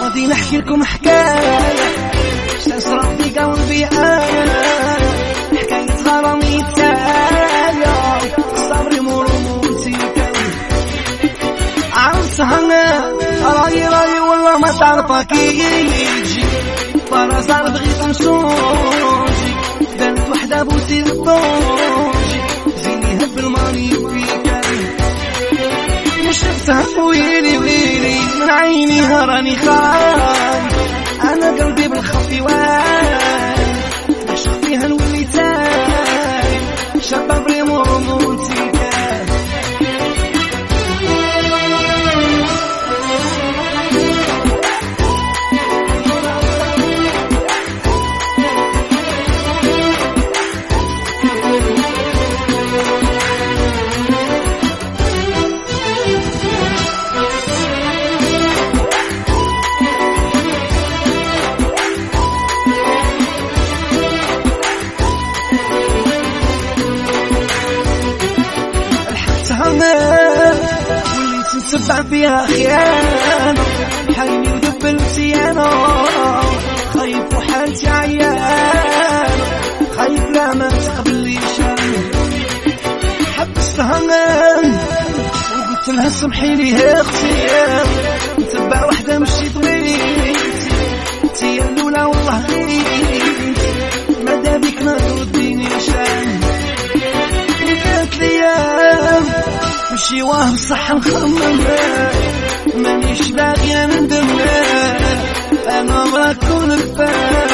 غادي نحكي لكم حكاية. صرات في قلبي أنا. حكاية غرامي تايا صبري مرموتي أنا. راي راي والله ما تعرفك يجي. فرا صار بغيت نشوفك هراني خايف. أنا قلبي بالخفي واي نتبع فيها خيانة حالي ودبلتي أنا خايف وحالتي عيان خايف لا ما تقبليش. حبستها وقلت لها سمحي لي يا أختي. نتبع وحدة مشي طويلتي مشي واه صح نخمم مانيش باغي ندم أنا ما كون فاهم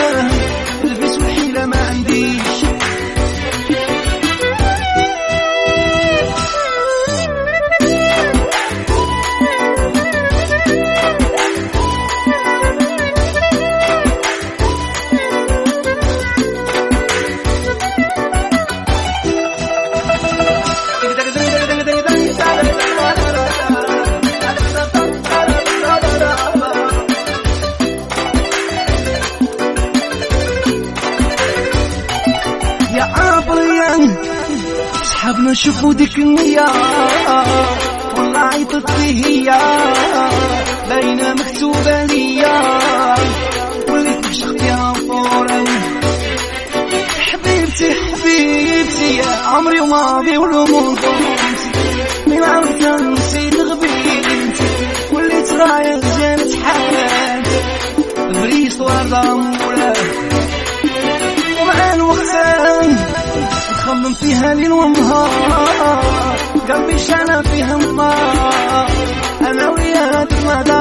صحابنا شوفوا ديك النية والله عيطت لي هي باينة مكتوبة ليا وليت نعشق فيها فورا۔ حبيبتي حبيبتي يا عمري وماضي والأمور من عرفنا نسيت غبيتي وليت رايح جانت حياتي بريس وردة نخمم فيها ليل ونهار. قلبي شانا فيها أنا وياها المدار مازالني